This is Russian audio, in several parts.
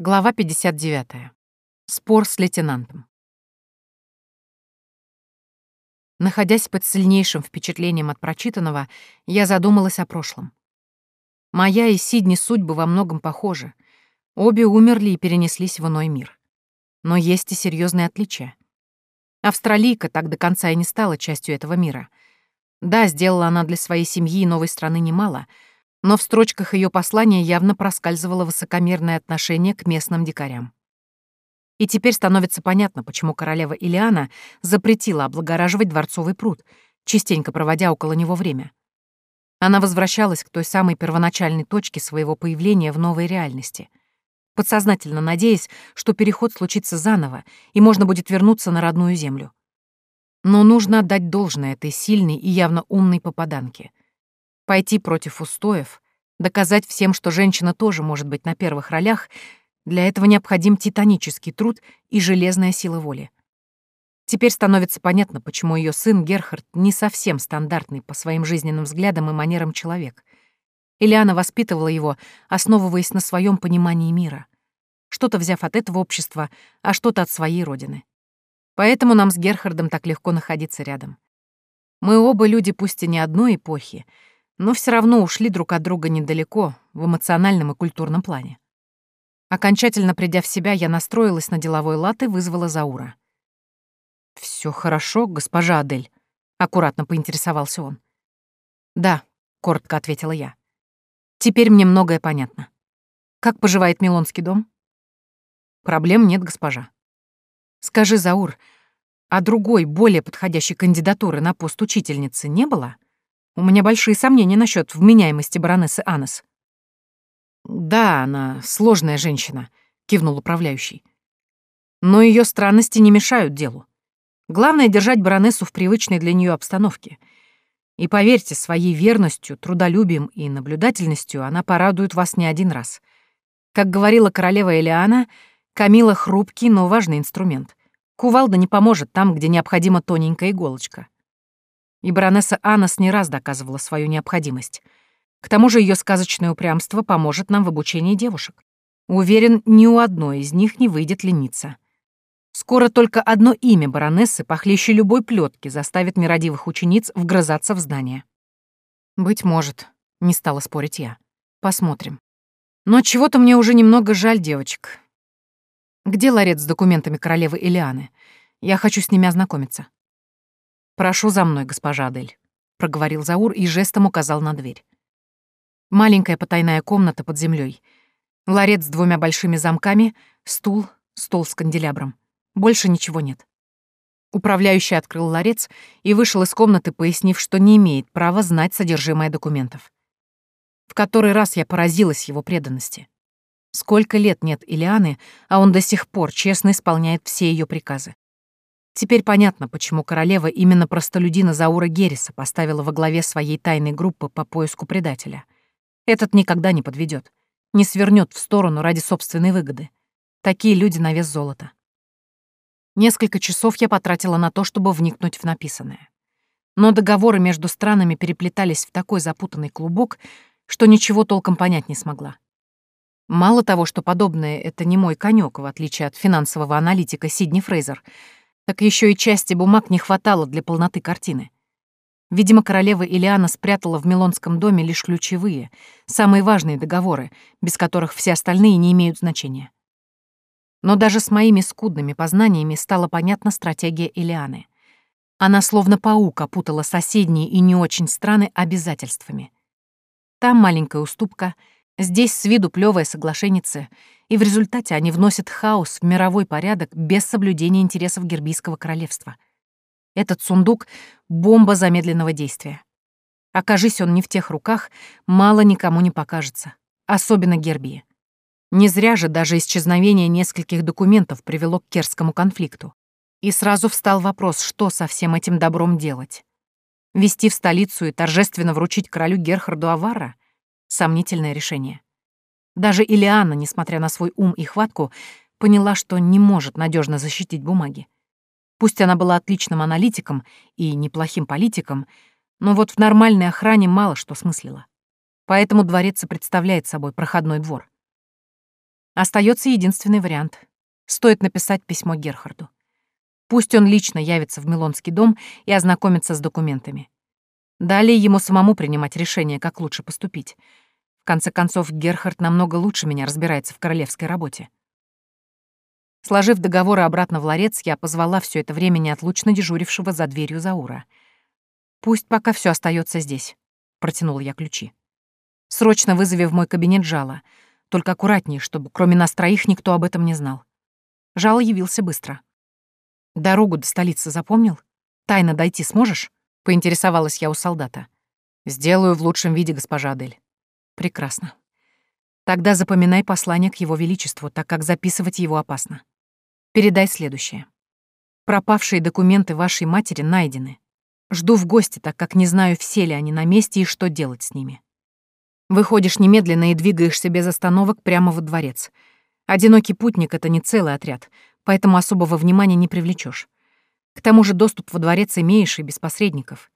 Глава 59. Спор с лейтенантом. Находясь под сильнейшим впечатлением от прочитанного, я задумалась о прошлом. Моя и Сидни судьбы во многом похожи. Обе умерли и перенеслись в иной мир. Но есть и серьезные отличия. Австралийка так до конца и не стала частью этого мира. Да, сделала она для своей семьи и новой страны немало — но в строчках ее послания явно проскальзывало высокомерное отношение к местным дикарям. И теперь становится понятно, почему королева Илиана запретила облагораживать дворцовый пруд, частенько проводя около него время. Она возвращалась к той самой первоначальной точке своего появления в новой реальности, подсознательно надеясь, что переход случится заново, и можно будет вернуться на родную землю. Но нужно отдать должное этой сильной и явно умной попаданке — Пойти против устоев, доказать всем, что женщина тоже может быть на первых ролях, для этого необходим титанический труд и железная сила воли. Теперь становится понятно, почему ее сын Герхард не совсем стандартный по своим жизненным взглядам и манерам человек. Ильяна воспитывала его, основываясь на своем понимании мира. Что-то взяв от этого общества, а что-то от своей родины. Поэтому нам с Герхардом так легко находиться рядом. Мы оба люди пусть и не одной эпохи, но все равно ушли друг от друга недалеко в эмоциональном и культурном плане. Окончательно придя в себя, я настроилась на деловой лад и вызвала Заура. Все хорошо, госпожа Адель?» — аккуратно поинтересовался он. «Да», — коротко ответила я. «Теперь мне многое понятно. Как поживает Милонский дом?» «Проблем нет, госпожа». «Скажи, Заур, а другой, более подходящей кандидатуры на пост учительницы не было?» У меня большие сомнения насчет вменяемости баронессы Анес. «Да, она сложная женщина», — кивнул управляющий. «Но ее странности не мешают делу. Главное — держать баронессу в привычной для нее обстановке. И поверьте, своей верностью, трудолюбием и наблюдательностью она порадует вас не один раз. Как говорила королева Элиана, Камила — хрупкий, но важный инструмент. Кувалда не поможет там, где необходима тоненькая иголочка. И баронесса Анас не раз доказывала свою необходимость. К тому же ее сказочное упрямство поможет нам в обучении девушек. Уверен, ни у одной из них не выйдет лениться. Скоро только одно имя баронессы, похлеще любой плетки, заставит нерадивых учениц вгрызаться в здание. «Быть может», — не стала спорить я. «Посмотрим. Но чего-то мне уже немного жаль девочек. Где ларец с документами королевы Илианы? Я хочу с ними ознакомиться». «Прошу за мной, госпожа Адель», — проговорил Заур и жестом указал на дверь. Маленькая потайная комната под землей, ларец с двумя большими замками, стул, стол с канделябром. Больше ничего нет. Управляющий открыл ларец и вышел из комнаты, пояснив, что не имеет права знать содержимое документов. В который раз я поразилась его преданности. Сколько лет нет Илианы, а он до сих пор честно исполняет все ее приказы. Теперь понятно, почему королева именно простолюдина Заура Герриса поставила во главе своей тайной группы по поиску предателя. Этот никогда не подведет, не свернет в сторону ради собственной выгоды. Такие люди на вес золота. Несколько часов я потратила на то, чтобы вникнуть в написанное. Но договоры между странами переплетались в такой запутанный клубок, что ничего толком понять не смогла. Мало того, что подобное — это не мой конек, в отличие от финансового аналитика Сидни Фрейзер — так еще и части бумаг не хватало для полноты картины. Видимо, королева Илиана спрятала в Милонском доме лишь ключевые, самые важные договоры, без которых все остальные не имеют значения. Но даже с моими скудными познаниями стала понятна стратегия Илианы. Она словно паук опутала соседние и не очень страны обязательствами. Там маленькая уступка, здесь с виду плевая соглашенница — и в результате они вносят хаос в мировой порядок без соблюдения интересов Гербийского королевства. Этот сундук — бомба замедленного действия. Окажись он не в тех руках, мало никому не покажется, особенно Гербии. Не зря же даже исчезновение нескольких документов привело к Керскому конфликту. И сразу встал вопрос, что со всем этим добром делать. Вести в столицу и торжественно вручить королю Герхарду Авара — сомнительное решение. Даже Илиана, несмотря на свой ум и хватку, поняла, что не может надежно защитить бумаги. Пусть она была отличным аналитиком и неплохим политиком, но вот в нормальной охране мало что смыслила. Поэтому дворец представляет собой проходной двор. Остается единственный вариант. Стоит написать письмо Герхарду. Пусть он лично явится в Милонский дом и ознакомится с документами. Далее ему самому принимать решение, как лучше поступить. В конце концов, Герхард намного лучше меня разбирается в королевской работе. Сложив договоры обратно в ларец, я позвала все это время неотлучно дежурившего за дверью Заура. «Пусть пока все остается здесь», — протянул я ключи. «Срочно вызови в мой кабинет Жала. Только аккуратнее, чтобы кроме нас троих никто об этом не знал». Жал явился быстро. «Дорогу до столицы запомнил? Тайно дойти сможешь?» — поинтересовалась я у солдата. «Сделаю в лучшем виде, госпожа Адель». «Прекрасно. Тогда запоминай послание к его величеству, так как записывать его опасно. Передай следующее. Пропавшие документы вашей матери найдены. Жду в гости, так как не знаю, все ли они на месте и что делать с ними. Выходишь немедленно и двигаешься без остановок прямо во дворец. Одинокий путник — это не целый отряд, поэтому особого внимания не привлечешь. К тому же доступ во дворец имеешь и без посредников.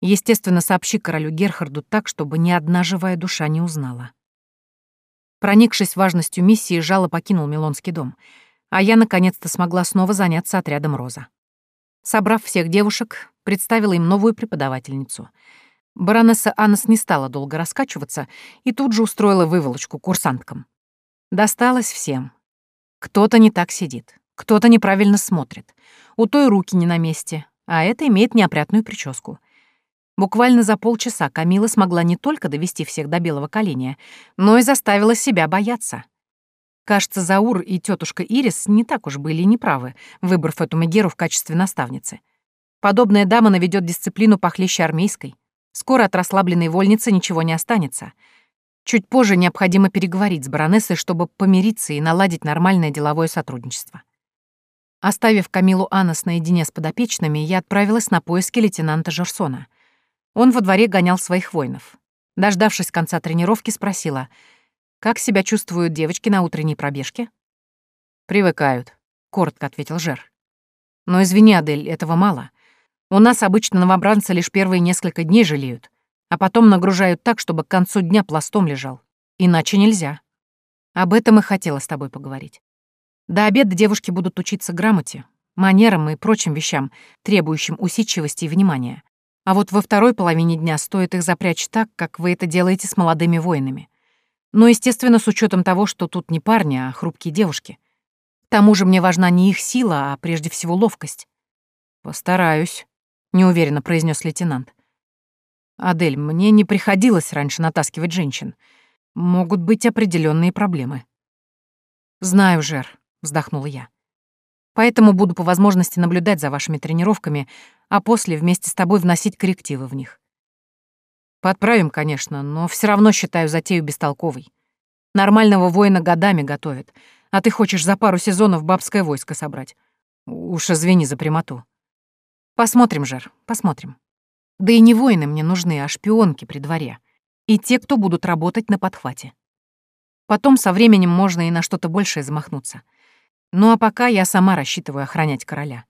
Естественно, сообщи королю Герхарду так, чтобы ни одна живая душа не узнала. Проникшись важностью миссии, Жало покинул Милонский дом, а я наконец-то смогла снова заняться отрядом Роза. Собрав всех девушек, представила им новую преподавательницу. Баронесса Аннес не стала долго раскачиваться и тут же устроила выволочку курсанткам. Досталось всем. Кто-то не так сидит, кто-то неправильно смотрит, у той руки не на месте, а это имеет неопрятную прическу — Буквально за полчаса Камила смогла не только довести всех до белого коленя, но и заставила себя бояться. Кажется, Заур и тетушка Ирис не так уж были неправы, выбрав эту Мегеру в качестве наставницы. Подобная дама наведет дисциплину похлеще армейской. Скоро от расслабленной вольницы ничего не останется. Чуть позже необходимо переговорить с баронессой, чтобы помириться и наладить нормальное деловое сотрудничество. Оставив Камилу Аннес наедине с подопечными, я отправилась на поиски лейтенанта Жерсона — он во дворе гонял своих воинов. Дождавшись конца тренировки, спросила, «Как себя чувствуют девочки на утренней пробежке?» «Привыкают», — коротко ответил Жер. «Но извини, Адель, этого мало. У нас обычно новобранцы лишь первые несколько дней жалеют, а потом нагружают так, чтобы к концу дня пластом лежал. Иначе нельзя. Об этом и хотела с тобой поговорить. До обеда девушки будут учиться грамоте, манерам и прочим вещам, требующим усидчивости и внимания. А вот во второй половине дня стоит их запрячь так, как вы это делаете с молодыми воинами. Но, естественно, с учетом того, что тут не парни, а хрупкие девушки. К тому же мне важна не их сила, а прежде всего ловкость. «Постараюсь», — неуверенно произнес лейтенант. «Адель, мне не приходилось раньше натаскивать женщин. Могут быть определенные проблемы». «Знаю, Жер», — вздохнула я. «Поэтому буду по возможности наблюдать за вашими тренировками, а после вместе с тобой вносить коррективы в них. Подправим, конечно, но все равно считаю затею бестолковой. Нормального воина годами готовят, а ты хочешь за пару сезонов бабское войско собрать. Уж извини за прямоту. Посмотрим, Жер, посмотрим. Да и не воины мне нужны, а шпионки при дворе. И те, кто будут работать на подхвате. Потом со временем можно и на что-то большее замахнуться. Ну а пока я сама рассчитываю охранять короля.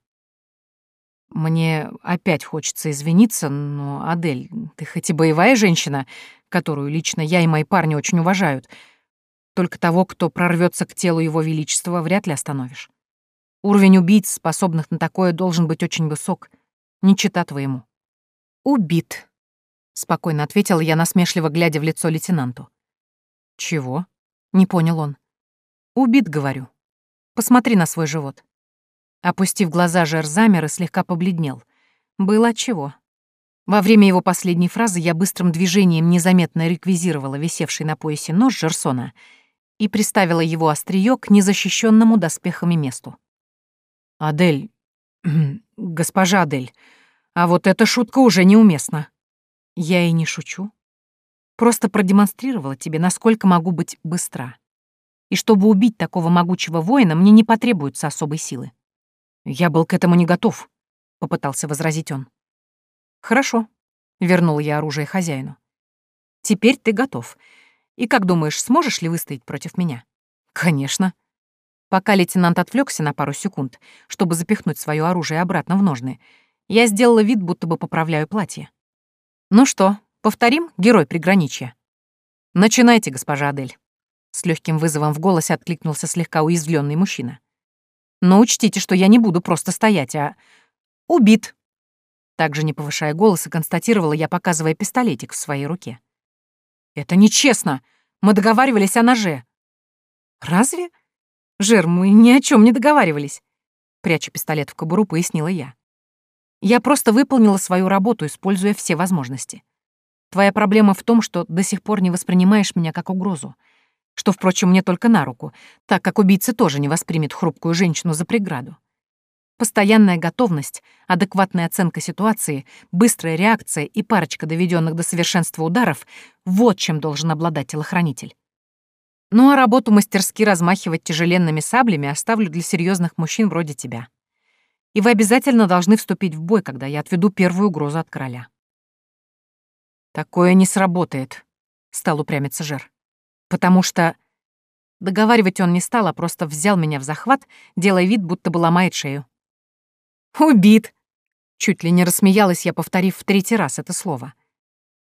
Мне опять хочется извиниться, но, Адель, ты хоть и боевая женщина, которую лично я и мои парни очень уважают, только того, кто прорвется к телу его величества, вряд ли остановишь. Уровень убийц, способных на такое, должен быть очень высок, не чита твоему. «Убит», — спокойно ответила я, насмешливо глядя в лицо лейтенанту. «Чего?» — не понял он. «Убит, говорю. Посмотри на свой живот». Опустив глаза, Жер замер и слегка побледнел. Было отчего. Во время его последней фразы я быстрым движением незаметно реквизировала висевший на поясе нож Жерсона и приставила его острие к незащищенному доспехами месту. «Адель... госпожа Адель, а вот эта шутка уже неуместна». «Я и не шучу. Просто продемонстрировала тебе, насколько могу быть быстра. И чтобы убить такого могучего воина, мне не потребуется особой силы. «Я был к этому не готов», — попытался возразить он. «Хорошо», — вернул я оружие хозяину. «Теперь ты готов. И как думаешь, сможешь ли выстоять против меня?» «Конечно». Пока лейтенант отвлекся на пару секунд, чтобы запихнуть свое оружие обратно в ножны, я сделала вид, будто бы поправляю платье. «Ну что, повторим, герой приграничья?» «Начинайте, госпожа Адель». С легким вызовом в голосе откликнулся слегка уязвленный мужчина. «Но учтите, что я не буду просто стоять, а... убит!» Также не повышая голоса, констатировала я, показывая пистолетик в своей руке. «Это нечестно! Мы договаривались о ноже!» «Разве? Жер, мы ни о чем не договаривались!» Пряча пистолет в кобуру, пояснила я. «Я просто выполнила свою работу, используя все возможности. Твоя проблема в том, что до сих пор не воспринимаешь меня как угрозу, что, впрочем, мне только на руку, так как убийца тоже не воспримет хрупкую женщину за преграду. Постоянная готовность, адекватная оценка ситуации, быстрая реакция и парочка доведенных до совершенства ударов — вот чем должен обладать телохранитель. Ну а работу мастерски размахивать тяжеленными саблями оставлю для серьезных мужчин вроде тебя. И вы обязательно должны вступить в бой, когда я отведу первую угрозу от короля. «Такое не сработает», — стал упрямиться Жер. «Потому что...» Договаривать он не стал, а просто взял меня в захват, делая вид, будто бы ломает шею. «Убит!» Чуть ли не рассмеялась я, повторив в третий раз это слово.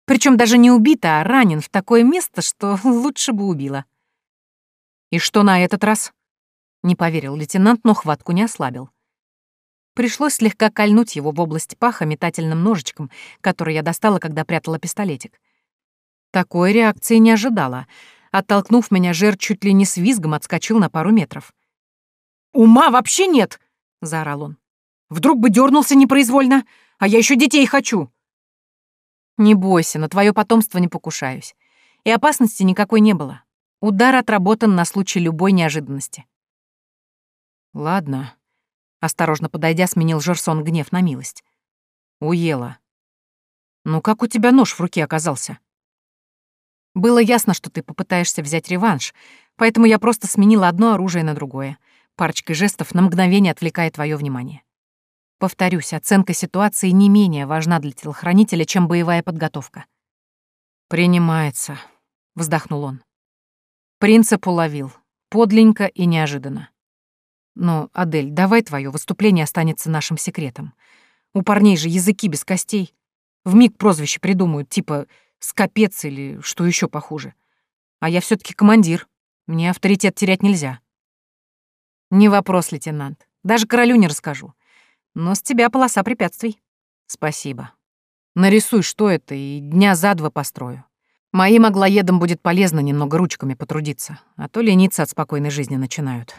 Причем даже не убит, а ранен в такое место, что лучше бы убила. «И что на этот раз?» Не поверил лейтенант, но хватку не ослабил. Пришлось слегка кольнуть его в область паха метательным ножичком, который я достала, когда прятала пистолетик. Такой реакции не ожидала. Оттолкнув меня, жер чуть ли не с визгом отскочил на пару метров. «Ума вообще нет!» — заорал он. Вдруг бы дернулся непроизвольно, а я еще детей хочу. Не бойся, на твое потомство не покушаюсь. И опасности никакой не было. Удар отработан на случай любой неожиданности. Ладно. Осторожно подойдя, сменил Жерсон гнев на милость. Уела. Ну как у тебя нож в руке оказался? Было ясно, что ты попытаешься взять реванш, поэтому я просто сменила одно оружие на другое. Парочкой жестов на мгновение отвлекая твое внимание. Повторюсь, оценка ситуации не менее важна для телохранителя, чем боевая подготовка. «Принимается», — вздохнул он. Принцип уловил. Подленько и неожиданно. Но, Адель, давай твое выступление останется нашим секретом. У парней же языки без костей. Вмиг прозвище придумают, типа «скопец» или что еще похуже. А я все таки командир. Мне авторитет терять нельзя. Не вопрос, лейтенант. Даже королю не расскажу. Но с тебя полоса препятствий. Спасибо. Нарисуй, что это, и дня за два построю. Моим аглоедам будет полезно немного ручками потрудиться, а то лениться от спокойной жизни начинают.